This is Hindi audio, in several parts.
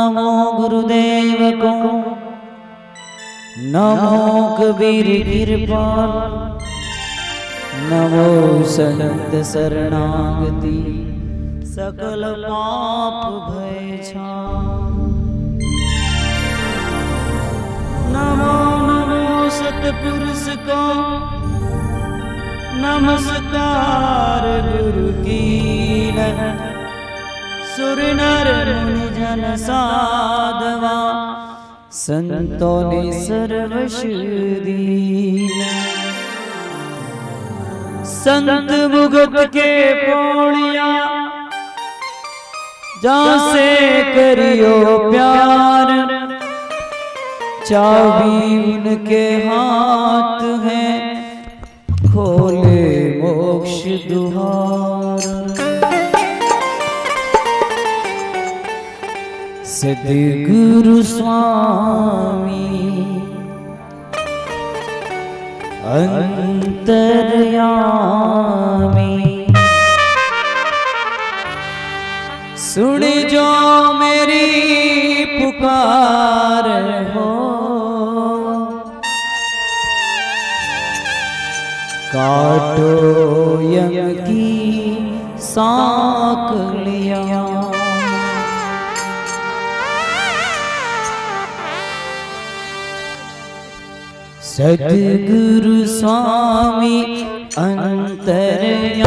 नमो गुरुदेव को। नमो कबीर कृपाल। नमो संत शरणागति। सकल पाप भय नमो नमो सतपुरुष को। नमस्कार गुरु की सुर नर मुनि जन साधवा। संतों ने सर्वश संत भुगत के पौड़िया जहाँ से करियो प्यार। चाबी उनके हाथ है। सदगुरु स्वामी। अंतर्यामी। सुन जो मेरी पुकार हो। काटो यम की साकलिया सदगुरु स्वामी अंतर्यामी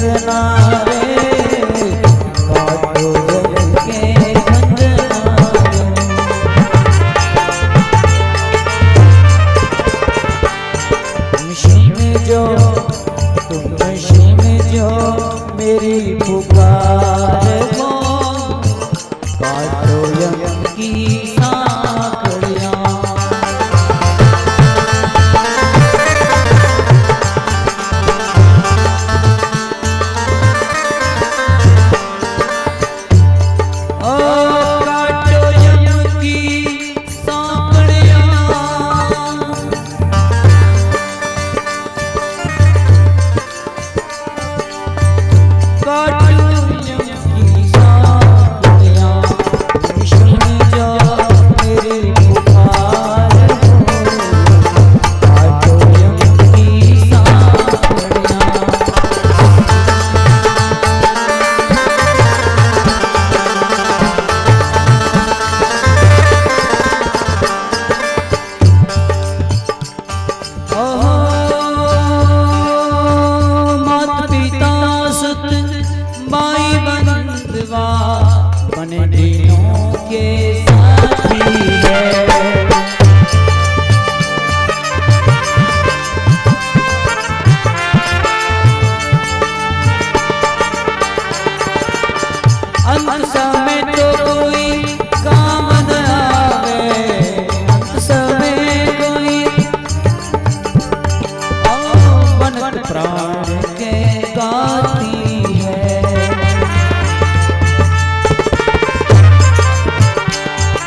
भुलना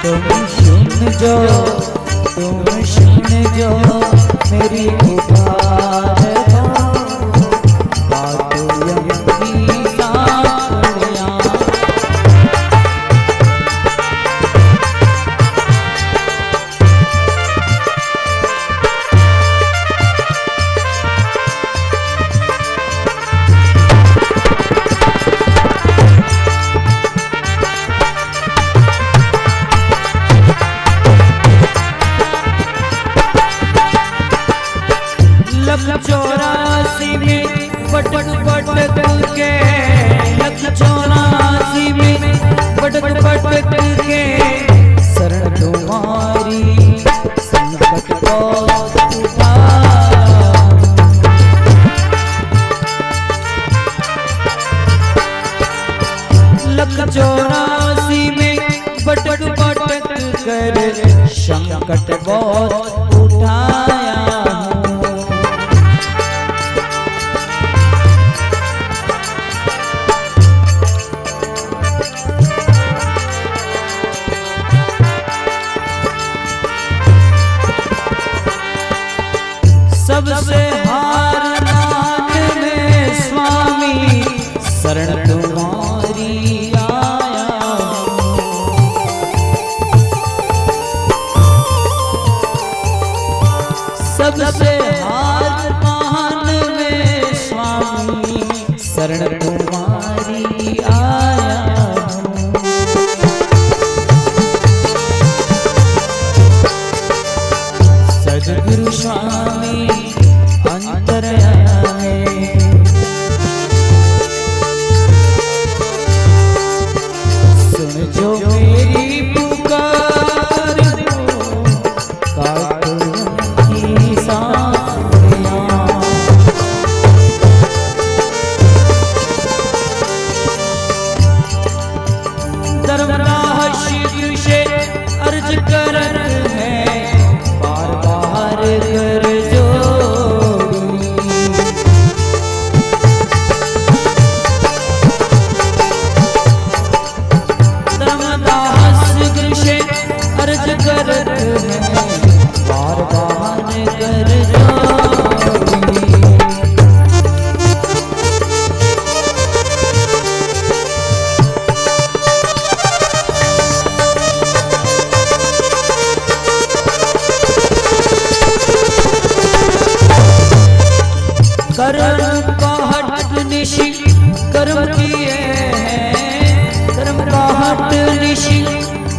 तुम सुन जाओ तुम सुन जाओ मेरी पुकार सबसे हार नाथ में स्वामी शरण कर्म पहाट हट निशि कर्म किए हैं। कर्म का निशि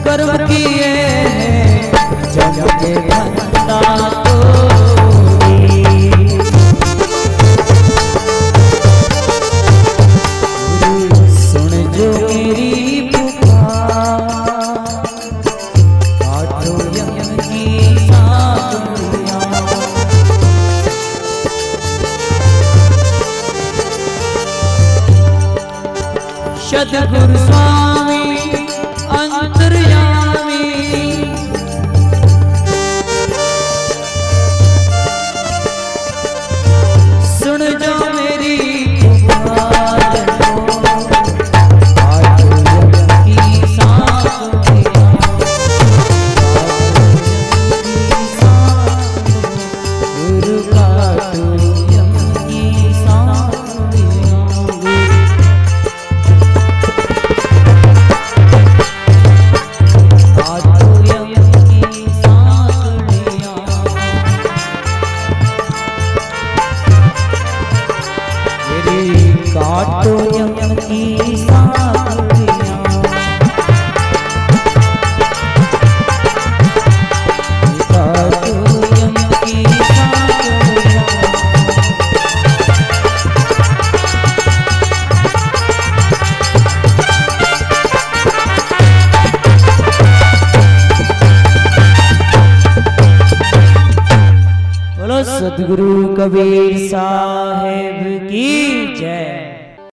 कर्म किए हैं। जग নবীর